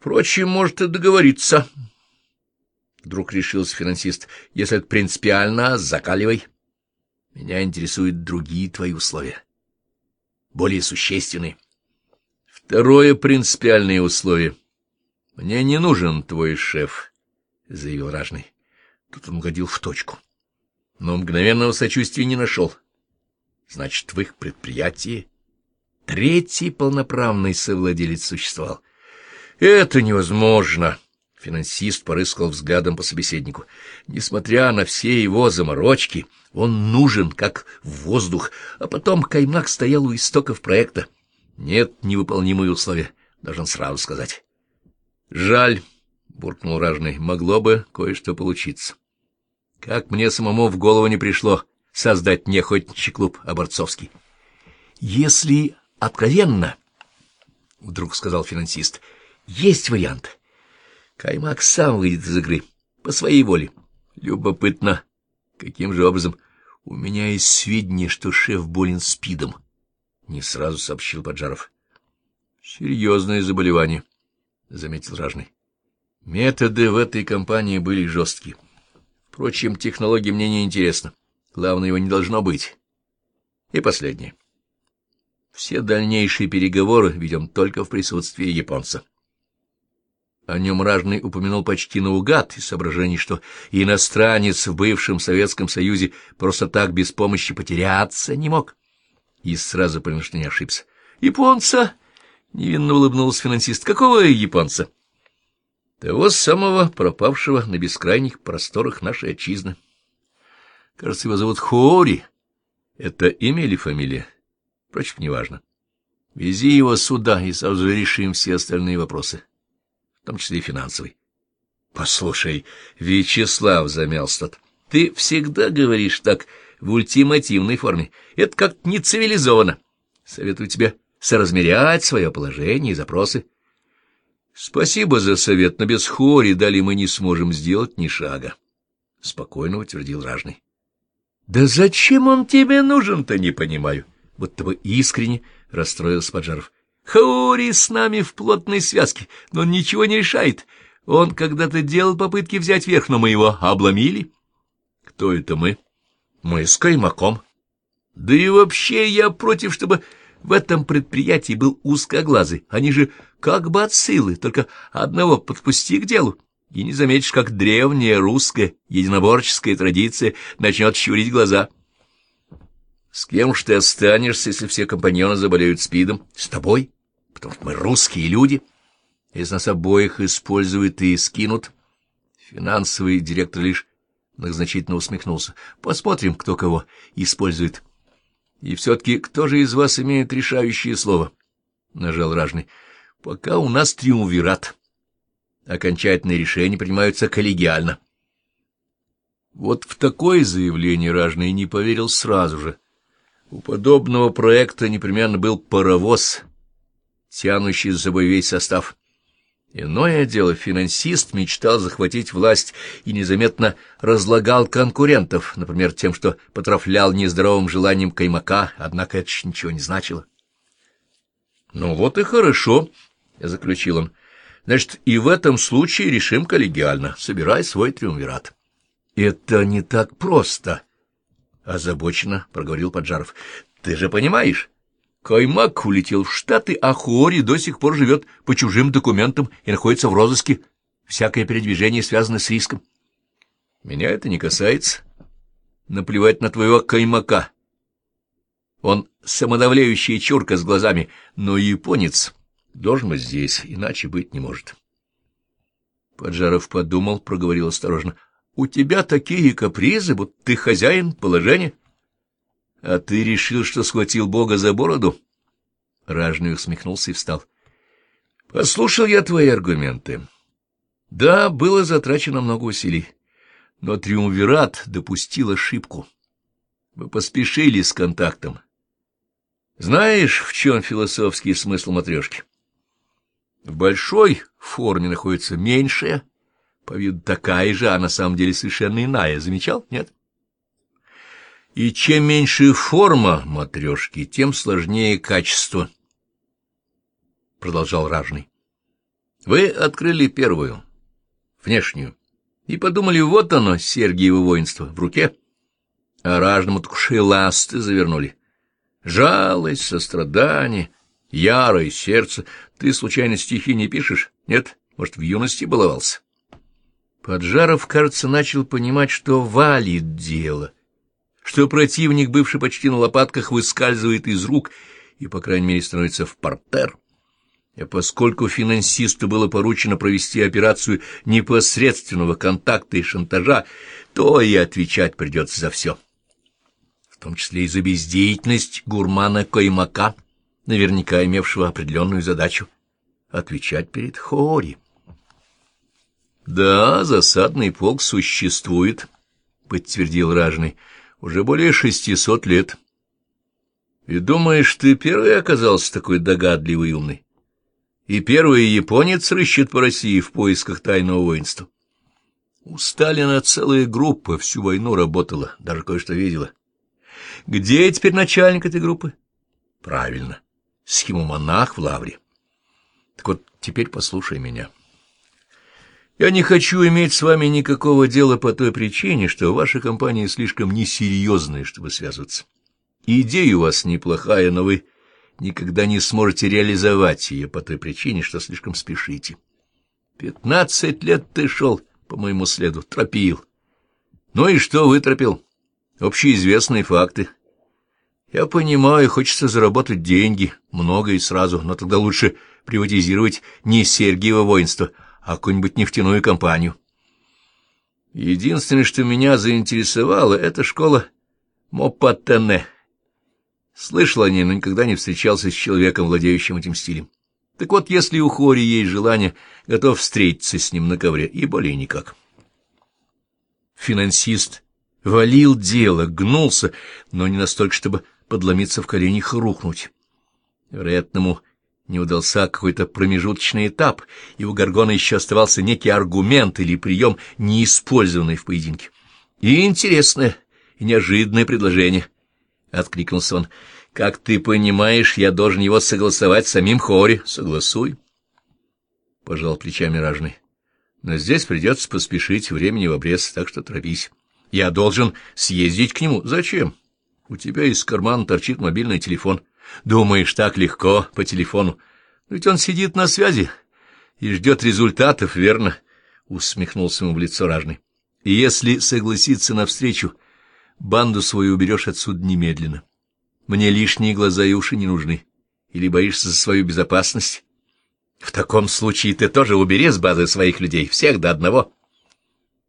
Впрочем, может и договориться. Вдруг решился финансист. Если это принципиально, закаливай. Меня интересуют другие твои условия. Более существенные. Второе принципиальное условие. Мне не нужен твой шеф, — заявил Ражный. Тут он угодил в точку. Но мгновенного сочувствия не нашел. Значит, в их предприятии третий полноправный совладелец существовал. Это невозможно. Финансист порыскал взглядом по собеседнику. Несмотря на все его заморочки, он нужен, как воздух, а потом Каймак стоял у истоков проекта. Нет невыполнимые условия, должен сразу сказать. Жаль, — буркнул ражный, — могло бы кое-что получиться. Как мне самому в голову не пришло создать не клуб, а борцовский. Если откровенно, — вдруг сказал финансист, — есть вариант — Каймак сам выйдет из игры, по своей воле. Любопытно, каким же образом... У меня есть сведения, что шеф болен спидом, — не сразу сообщил Поджаров. — Серьезное заболевание, — заметил Ражный. Методы в этой компании были жесткие. Впрочем, технология мне не интересна. Главное, его не должно быть. И последнее. Все дальнейшие переговоры ведем только в присутствии японца. О нем Ражный упомянул почти наугад из соображений, что иностранец в бывшем Советском Союзе просто так без помощи потеряться не мог. И сразу понял, что не ошибся. «Японца!» — невинно улыбнулся финансист. «Какого японца?» «Того самого, пропавшего на бескрайних просторах нашей отчизны. Кажется, его зовут Хори. Это имя или фамилия? Впрочем, неважно. Вези его сюда, и сразу решим все остальные вопросы» в том числе и финансовый. — Послушай, Вячеслав, — замялся ты всегда говоришь так в ультимативной форме. Это как-то нецивилизованно. Советую тебе соразмерять свое положение и запросы. — Спасибо за совет, но без хори дали мы не сможем сделать ни шага, — спокойно утвердил Ражный. — Да зачем он тебе нужен-то, не понимаю. Будто бы искренне расстроился Поджаров. — Хаури с нами в плотной связке, но он ничего не решает. Он когда-то делал попытки взять верх, но мы его обломили. Кто это мы? Мы с Каймаком. Да и вообще я против, чтобы в этом предприятии был узкоглазый. Они же как отсылы, только одного подпусти к делу. И не заметишь, как древняя русская единоборческая традиция начнет щурить глаза. С кем ж ты останешься, если все компаньоны заболеют спидом? С тобой? Потому что мы русские люди. Если нас обоих используют и скинут, финансовый директор лишь многозначительно усмехнулся. Посмотрим, кто кого использует. И все-таки кто же из вас имеет решающее слово? — нажал Ражный. — Пока у нас триумвират. Окончательные решения принимаются коллегиально. Вот в такое заявление Ражный не поверил сразу же. У подобного проекта непременно был паровоз, тянущий за собой весь состав. Иное дело, финансист мечтал захватить власть и незаметно разлагал конкурентов, например, тем, что потрафлял нездоровым желанием каймака, однако это ж ничего не значило. — Ну вот и хорошо, — заключил он. — Значит, и в этом случае решим коллегиально. Собирай свой триумвират. — Это не так просто, — озабоченно проговорил Поджаров. — Ты же понимаешь... Каймак улетел в Штаты, а Хуори до сих пор живет по чужим документам и находится в розыске. Всякое передвижение связано с риском. Меня это не касается. Наплевать на твоего Каймака. Он самодавляющая чурка с глазами, но японец должен быть здесь, иначе быть не может. Поджаров подумал, проговорил осторожно. — У тебя такие капризы, будто ты хозяин положения. — А ты решил, что схватил Бога за бороду? Ражный усмехнулся и встал. — Послушал я твои аргументы. Да, было затрачено много усилий, но Триумвират допустил ошибку. Вы поспешили с контактом. Знаешь, в чем философский смысл матрешки? В большой форме находится меньшая, по виду такая же, а на самом деле совершенно иная. Замечал? Нет? — и чем меньше форма матрешки, тем сложнее качество, — продолжал Ражный. Вы открыли первую, внешнюю, и подумали, вот оно, Сергиево воинство, в руке, а ражному так шеласты завернули. Жалость, сострадание, ярое сердце. Ты, случайно, стихи не пишешь? Нет? Может, в юности баловался? Поджаров, кажется, начал понимать, что валит дело, что противник, бывший почти на лопатках, выскальзывает из рук и, по крайней мере, становится в портер. А поскольку финансисту было поручено провести операцию непосредственного контакта и шантажа, то и отвечать придется за все. В том числе и за бездеятельность гурмана Каймака, наверняка имевшего определенную задачу — отвечать перед Хори. «Да, засадный полк существует», — подтвердил Ражный, — «уже более шестисот лет». «И думаешь, ты первый оказался такой догадливый и умный?» и первый японец рыщет по России в поисках тайного воинства. У Сталина целая группа всю войну работала, даже кое-что видела. Где теперь начальник этой группы? Правильно, схемомонах в Лавре. Так вот, теперь послушай меня. Я не хочу иметь с вами никакого дела по той причине, что ваша компания слишком несерьезная, чтобы связываться. Идея у вас неплохая, но вы никогда не сможете реализовать ее по той причине, что слишком спешите. Пятнадцать лет ты шел по моему следу, тропил. Ну и что вытропил? Общеизвестные факты. Я понимаю, хочется заработать деньги, много и сразу, но тогда лучше приватизировать не Сергиево воинство, а какую-нибудь нефтяную компанию. Единственное, что меня заинтересовало, это школа Мопатене. Слышал о ней, но никогда не встречался с человеком, владеющим этим стилем. Так вот, если у Хори есть желание, готов встретиться с ним на ковре, и более никак. Финансист валил дело, гнулся, но не настолько, чтобы подломиться в коленях и рухнуть. Вероятно, ему не удался какой-то промежуточный этап, и у Гаргона еще оставался некий аргумент или прием, не использованный в поединке. И интересное, и неожиданное предложение —— откликнулся он. — Как ты понимаешь, я должен его согласовать с самим Хори. — Согласуй. — пожал плечами ражный. — Но здесь придется поспешить, времени в обрез, так что торопись. Я должен съездить к нему. Зачем? У тебя из кармана торчит мобильный телефон. Думаешь, так легко по телефону? Ведь он сидит на связи и ждет результатов, верно? — усмехнулся ему в лицо ражный. — И если согласиться навстречу банду свою уберешь отсюда немедленно. Мне лишние глаза и уши не нужны. Или боишься за свою безопасность? В таком случае ты тоже убери с базы своих людей, всех до одного.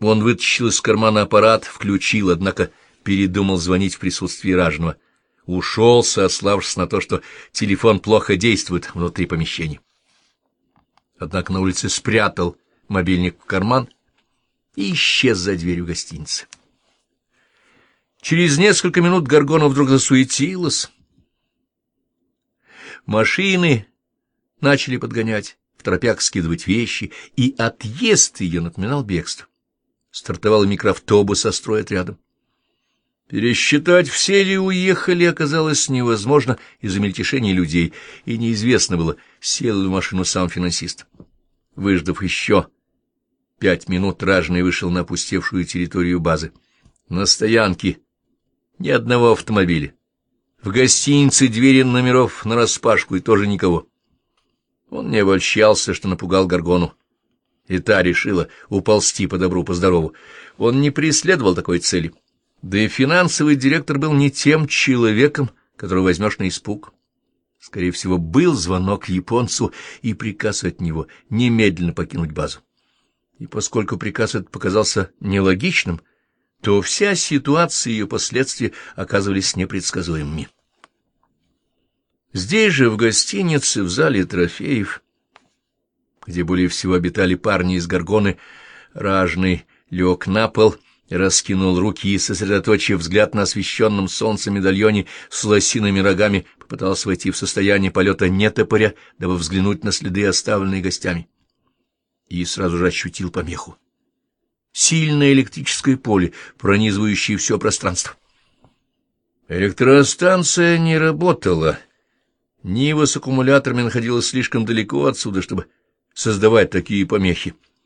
Он вытащил из кармана аппарат, включил, однако передумал звонить в присутствии ражного. Ушел, сославшись на то, что телефон плохо действует внутри помещения. Однако на улице спрятал мобильник в карман и исчез за дверью гостиницы. Через несколько минут Гаргона вдруг засуетилась. Машины начали подгонять, в тропях скидывать вещи, и отъезд ее напоминал бегство. Стартовал микроавтобус со стройотрядом. Пересчитать, все ли уехали, оказалось невозможно из-за мельтешения людей, и неизвестно было, сел ли в машину сам финансист. Выждав еще пять минут, ражный вышел на опустевшую территорию базы. На стоянке ни одного автомобиля. В гостинице двери номеров нараспашку и тоже никого. Он не обольщался, что напугал Гаргону. И та решила уползти по добру, по здорову. Он не преследовал такой цели. Да и финансовый директор был не тем человеком, которого возьмешь на испуг. Скорее всего, был звонок японцу и приказ от него немедленно покинуть базу. И поскольку приказ этот показался нелогичным, то вся ситуация и ее последствия оказывались непредсказуемыми. Здесь же, в гостинице, в зале трофеев, где более всего обитали парни из Горгоны, ражный лег на пол, раскинул руки и, сосредоточив взгляд на освещенном солнцем медальоне с лосиными рогами, попытался войти в состояние полета нетопоря, дабы взглянуть на следы, оставленные гостями. И сразу же ощутил помеху сильное электрическое поле, пронизывающее все пространство. Электростанция не работала. Нива с аккумуляторами находилась слишком далеко отсюда, чтобы создавать такие помехи.